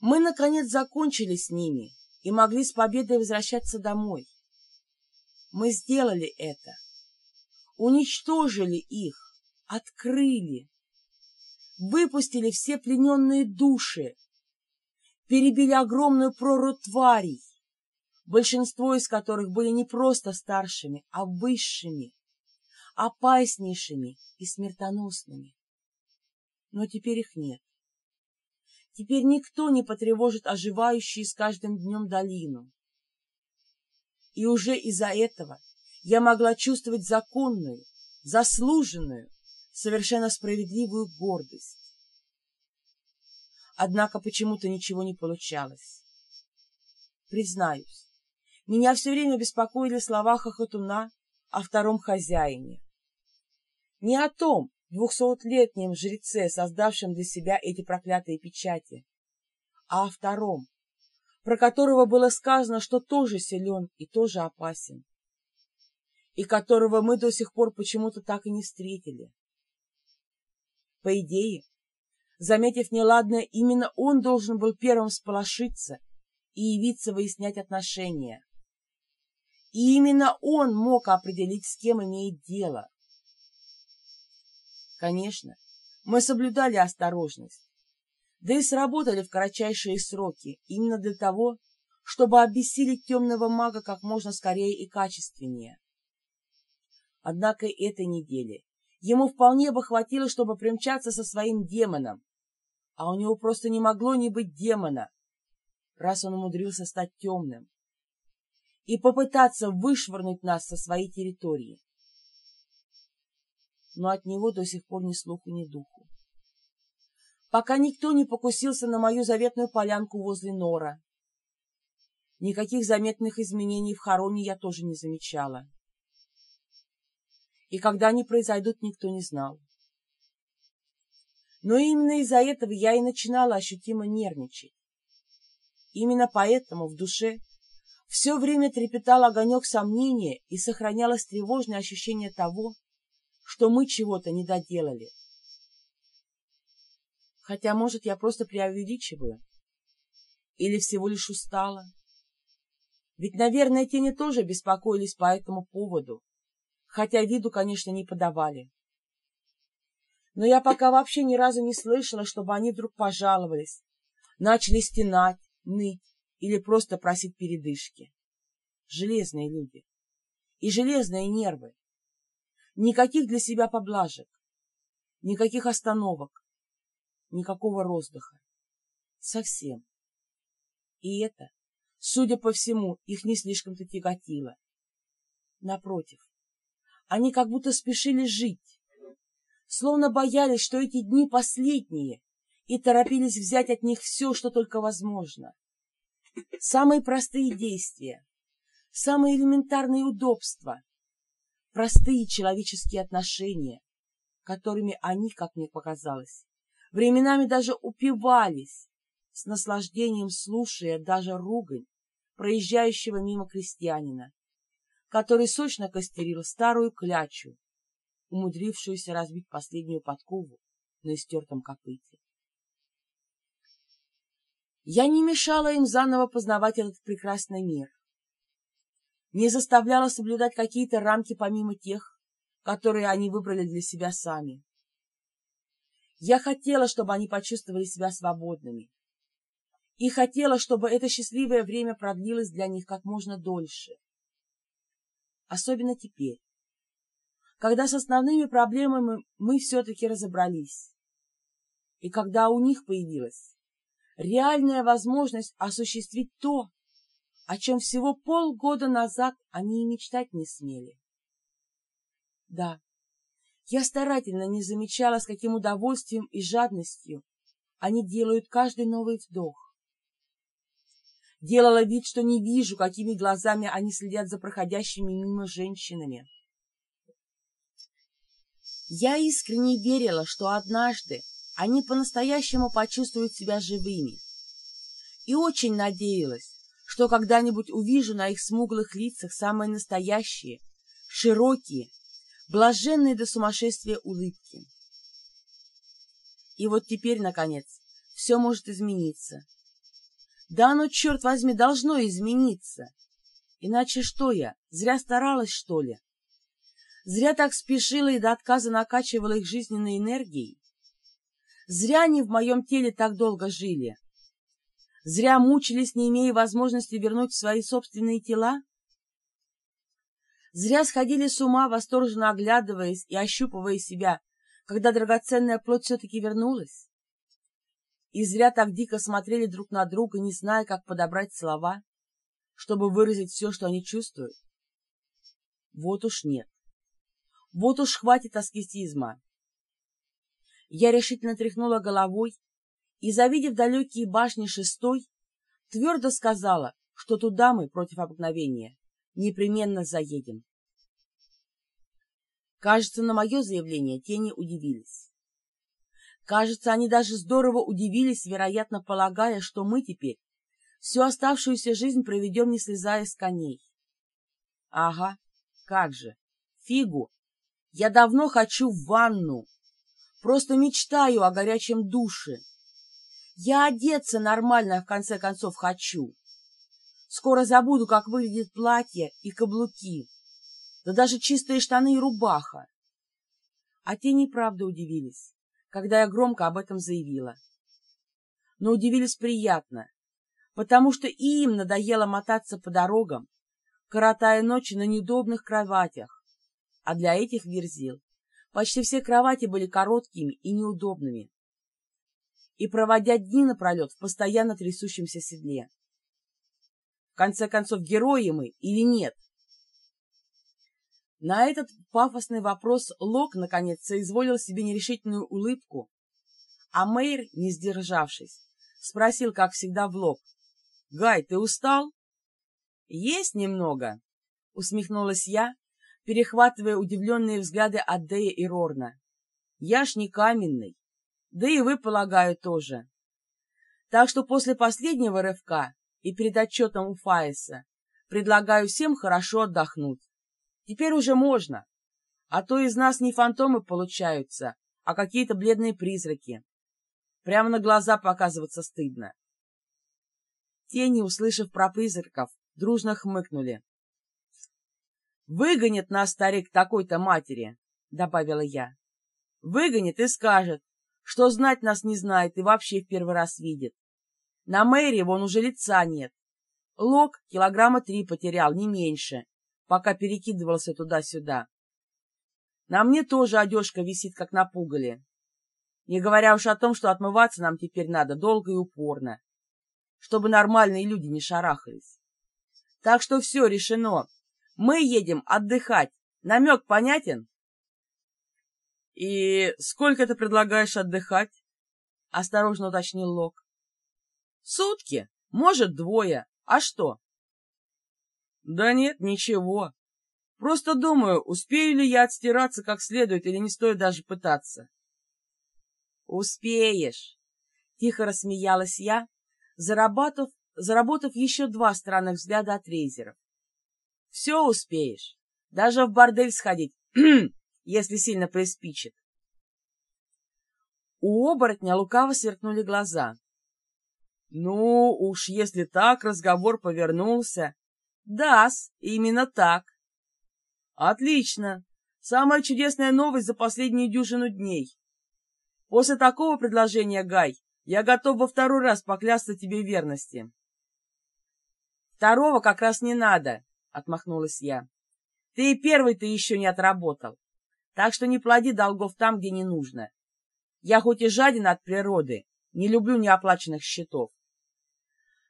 Мы, наконец, закончили с ними и могли с победой возвращаться домой. Мы сделали это. Уничтожили их, открыли, выпустили все плененные души, перебили огромную прору тварей, большинство из которых были не просто старшими, а высшими, опаснейшими и смертоносными. Но теперь их нет. Теперь никто не потревожит оживающую с каждым днем долину. И уже из-за этого я могла чувствовать законную, заслуженную, совершенно справедливую гордость. Однако почему-то ничего не получалось. Признаюсь, меня все время беспокоили слова Хохотуна о втором хозяине. Не о том двухсотлетнем жреце, создавшем для себя эти проклятые печати, а о втором, про которого было сказано, что тоже силен и тоже опасен, и которого мы до сих пор почему-то так и не встретили. По идее, заметив неладное, именно он должен был первым сполошиться и явиться выяснять отношения. И именно он мог определить, с кем имеет дело. Конечно, мы соблюдали осторожность, да и сработали в кратчайшие сроки, именно для того, чтобы обессилить темного мага как можно скорее и качественнее. Однако этой недели Ему вполне бы хватило, чтобы примчаться со своим демоном. А у него просто не могло не быть демона, раз он умудрился стать темным, и попытаться вышвырнуть нас со своей территории. Но от него до сих пор ни слуху, ни духу. Пока никто не покусился на мою заветную полянку возле нора. Никаких заметных изменений в хороне я тоже не замечала и когда они произойдут, никто не знал. Но именно из-за этого я и начинала ощутимо нервничать. Именно поэтому в душе все время трепетал огонек сомнения и сохранялось тревожное ощущение того, что мы чего-то не доделали. Хотя, может, я просто преувеличиваю. Или всего лишь устала. Ведь, наверное, тени тоже беспокоились по этому поводу хотя виду, конечно, не подавали. Но я пока вообще ни разу не слышала, чтобы они вдруг пожаловались, начали стенать, ныть или просто просить передышки. Железные люди. И железные нервы. Никаких для себя поблажек. Никаких остановок. Никакого роздыха. Совсем. И это, судя по всему, их не слишком-то тяготило. Напротив, они как будто спешили жить, словно боялись, что эти дни последние, и торопились взять от них все, что только возможно. Самые простые действия, самые элементарные удобства, простые человеческие отношения, которыми они, как мне показалось, временами даже упивались, с наслаждением слушая даже ругань проезжающего мимо крестьянина, который сочно костерил старую клячу, умудрившуюся разбить последнюю подкову на истертом копыте. Я не мешала им заново познавать этот прекрасный мир, не заставляла соблюдать какие-то рамки помимо тех, которые они выбрали для себя сами. Я хотела, чтобы они почувствовали себя свободными, и хотела, чтобы это счастливое время продлилось для них как можно дольше. Особенно теперь, когда с основными проблемами мы все-таки разобрались, и когда у них появилась реальная возможность осуществить то, о чем всего полгода назад они и мечтать не смели. Да, я старательно не замечала, с каким удовольствием и жадностью они делают каждый новый вдох, делала вид, что не вижу, какими глазами они следят за проходящими мимо женщинами. Я искренне верила, что однажды они по-настоящему почувствуют себя живыми. И очень надеялась, что когда-нибудь увижу на их смуглых лицах самые настоящие, широкие, блаженные до сумасшествия улыбки. И вот теперь, наконец, все может измениться Да оно, черт возьми, должно измениться. Иначе что я, зря старалась, что ли? Зря так спешила и до отказа накачивала их жизненной энергией? Зря они в моем теле так долго жили? Зря мучились, не имея возможности вернуть свои собственные тела? Зря сходили с ума, восторженно оглядываясь и ощупывая себя, когда драгоценная плоть все-таки вернулась? И зря так дико смотрели друг на друга, не зная, как подобрать слова, чтобы выразить все, что они чувствуют? Вот уж нет. Вот уж хватит аскетизма. Я решительно тряхнула головой и, завидев далекие башни шестой, твердо сказала, что туда мы, против обыкновения, непременно заедем. Кажется, на мое заявление тени удивились. Кажется, они даже здорово удивились, вероятно, полагая, что мы теперь всю оставшуюся жизнь проведем, не слезая с коней. Ага, как же, фигу, я давно хочу в ванну, просто мечтаю о горячем душе. Я одеться нормально, в конце концов, хочу. Скоро забуду, как выглядит платье и каблуки, да даже чистые штаны и рубаха. А те неправда удивились, когда я громко об этом заявила. Но удивились приятно, потому что и им надоело мотаться по дорогам, коротая ночи на неудобных кроватях, а для этих верзил почти все кровати были короткими и неудобными, и проводя дни напролет в постоянно трясущемся седле. В конце концов, герои мы или нет? На этот пафосный вопрос Лок, наконец, соизволил себе нерешительную улыбку, а Мэйр, не сдержавшись, спросил, как всегда, в лоб. — Гай, ты устал? — Есть немного, — усмехнулась я, перехватывая удивленные взгляды от Дея и Рорна. — Я ж не каменный. Да и вы, полагаю, тоже. Так что после последнего рывка и перед отчетом у Фаиса предлагаю всем хорошо отдохнуть. Теперь уже можно. А то из нас не фантомы получаются, а какие-то бледные призраки. Прямо на глаза показываться стыдно. Тени, услышав про призраков, дружно хмыкнули. «Выгонит нас старик такой-то матери», — добавила я. «Выгонит и скажет, что знать нас не знает и вообще в первый раз видит. На мэрии вон уже лица нет. Лок килограмма три потерял, не меньше пока перекидывался туда-сюда. На мне тоже одежка висит, как на пугале. Не говоря уж о том, что отмываться нам теперь надо долго и упорно, чтобы нормальные люди не шарахались. Так что все решено. Мы едем отдыхать. Намек понятен? — И сколько ты предлагаешь отдыхать? — осторожно уточнил Лок. — Сутки, может, двое. А что? Да нет, ничего. Просто думаю, успею ли я отстираться как следует или не стоит даже пытаться. Успеешь, тихо рассмеялась я, заработав, заработав еще два странных взгляда от рейзеров. Все успеешь, даже в бордель сходить, если сильно приспичит. У оборотня лукаво сверкнули глаза. Ну, уж если так разговор повернулся, да именно так. Отлично. Самая чудесная новость за последнюю дюжину дней. После такого предложения, Гай, я готов во второй раз поклясться тебе верности. Второго как раз не надо, отмахнулась я. Ты и первый-то еще не отработал. Так что не плоди долгов там, где не нужно. Я хоть и жаден от природы, не люблю неоплаченных счетов.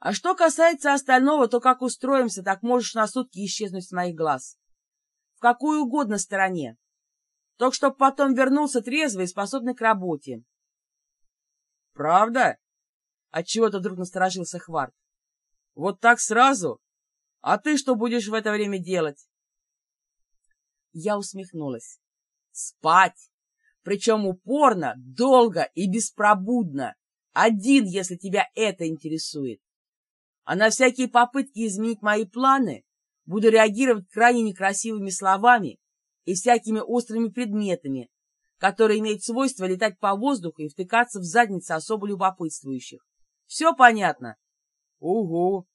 А что касается остального, то как устроимся, так можешь на сутки исчезнуть с моих глаз. В какую угодно стороне. Только чтоб потом вернулся трезвый и способный к работе. — Правда? — отчего-то вдруг насторожился Хварт. — Вот так сразу? А ты что будешь в это время делать? Я усмехнулась. — Спать! Причем упорно, долго и беспробудно. Один, если тебя это интересует а на всякие попытки изменить мои планы буду реагировать крайне некрасивыми словами и всякими острыми предметами, которые имеют свойство летать по воздуху и втыкаться в задницы особо любопытствующих. Все понятно? Ого!